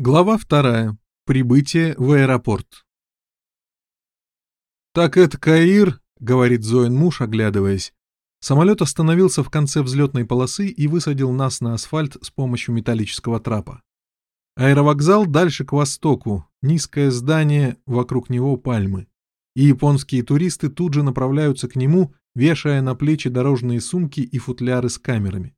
Глава вторая. Прибытие в аэропорт. «Так это Каир», — говорит Зоин муж, оглядываясь. Самолет остановился в конце взлетной полосы и высадил нас на асфальт с помощью металлического трапа. Аэровокзал дальше к востоку, низкое здание, вокруг него пальмы. И японские туристы тут же направляются к нему, вешая на плечи дорожные сумки и футляры с камерами.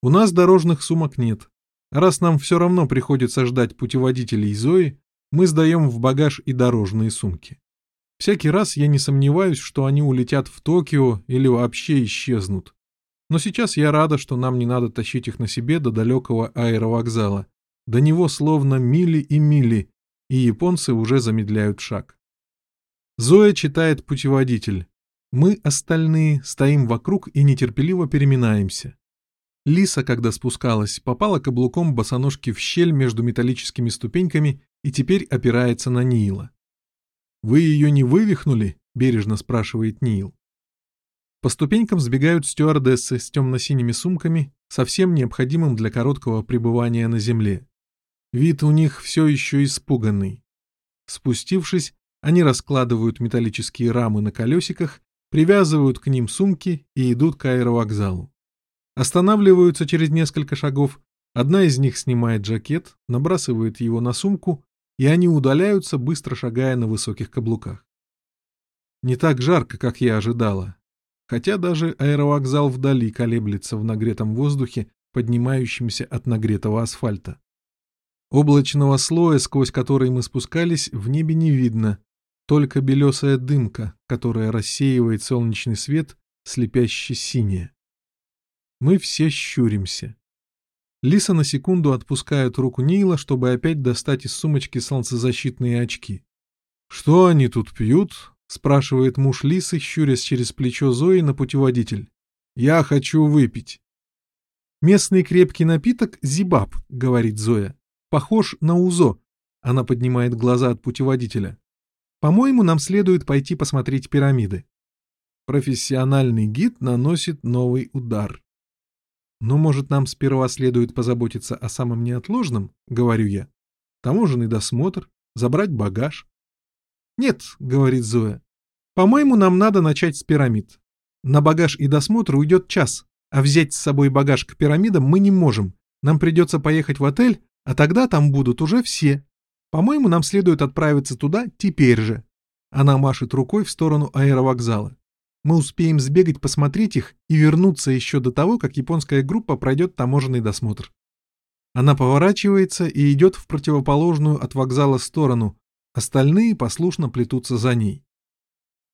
У нас дорожных сумок нет, Раз нам все равно приходится ждать путеводителей Зои, мы сдаем в багаж и дорожные сумки. Всякий раз я не сомневаюсь, что они улетят в Токио или вообще исчезнут. Но сейчас я рада, что нам не надо тащить их на себе до далекого аэровокзала. До него словно мили и мили, и японцы уже замедляют шаг. Зоя читает путеводитель. Мы, остальные, стоим вокруг и нетерпеливо переминаемся. Лиса, когда спускалась, попала каблуком босоножки в щель между металлическими ступеньками и теперь опирается на Нила. «Вы ее не вывихнули?» — бережно спрашивает Нил. По ступенькам сбегают стюардессы с темно-синими сумками, совсем необходимым для короткого пребывания на земле. Вид у них все еще испуганный. Спустившись, они раскладывают металлические рамы на колесиках, привязывают к ним сумки и идут к аэровокзалу. Останавливаются через несколько шагов, одна из них снимает жакет, набрасывает его на сумку, и они удаляются, быстро шагая на высоких каблуках. Не так жарко, как я ожидала, хотя даже аэровокзал вдали колеблется в нагретом воздухе, поднимающемся от нагретого асфальта. Облачного слоя, сквозь который мы спускались, в небе не видно, только белесая дымка, которая рассеивает солнечный свет, слепяще синяя. Мы все щуримся. Лиса на секунду отпускает руку Нила, чтобы опять достать из сумочки солнцезащитные очки. «Что они тут пьют?» — спрашивает муж Лисы, щурясь через плечо Зои на путеводитель. «Я хочу выпить». «Местный крепкий напиток — зибаб», — говорит Зоя. «Похож на узо». Она поднимает глаза от путеводителя. «По-моему, нам следует пойти посмотреть пирамиды». Профессиональный гид наносит новый удар. «Но, может, нам сперва следует позаботиться о самом неотложном?» — говорю я. «Таможенный досмотр, забрать багаж». «Нет», — говорит Зоя. «По-моему, нам надо начать с пирамид. На багаж и досмотр уйдет час, а взять с собой багаж к пирамидам мы не можем. Нам придется поехать в отель, а тогда там будут уже все. По-моему, нам следует отправиться туда теперь же». Она машет рукой в сторону аэровокзала. Мы успеем сбегать посмотреть их и вернуться еще до того, как японская группа пройдет таможенный досмотр. Она поворачивается и идет в противоположную от вокзала сторону, остальные послушно плетутся за ней.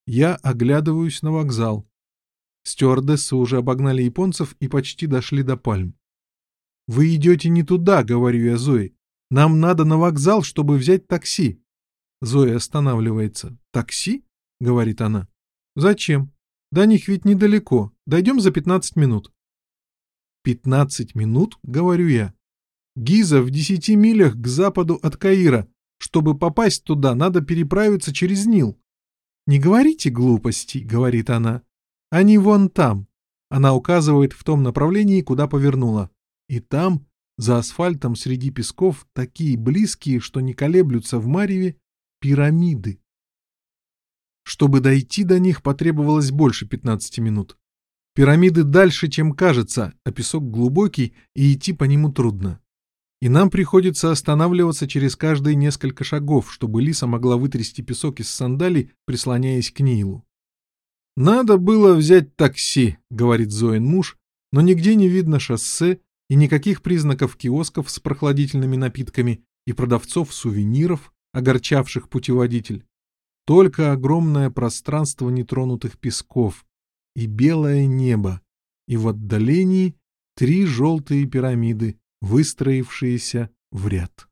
Я оглядываюсь на вокзал. Стюардессы уже обогнали японцев и почти дошли до пальм. «Вы идете не туда», — говорю я Зои. «Нам надо на вокзал, чтобы взять такси». Зоя останавливается. «Такси?» — говорит она. «Зачем?» До них ведь недалеко. Дойдем за 15 минут. 15 минут, говорю я. Гиза в 10 милях к западу от Каира. Чтобы попасть туда, надо переправиться через Нил. Не говорите глупостей, говорит она. Они вон там. Она указывает в том направлении, куда повернула. И там, за асфальтом среди песков, такие близкие, что не колеблются в мареве, пирамиды. Чтобы дойти до них потребовалось больше 15 минут. Пирамиды дальше, чем кажется, а песок глубокий, и идти по нему трудно. И нам приходится останавливаться через каждые несколько шагов, чтобы Лиса могла вытрясти песок из сандалий, прислоняясь к Нилу. «Надо было взять такси», — говорит Зоин муж, но нигде не видно шоссе и никаких признаков киосков с прохладительными напитками и продавцов сувениров, огорчавших путеводитель только огромное пространство нетронутых песков и белое небо, и в отдалении три желтые пирамиды, выстроившиеся в ряд.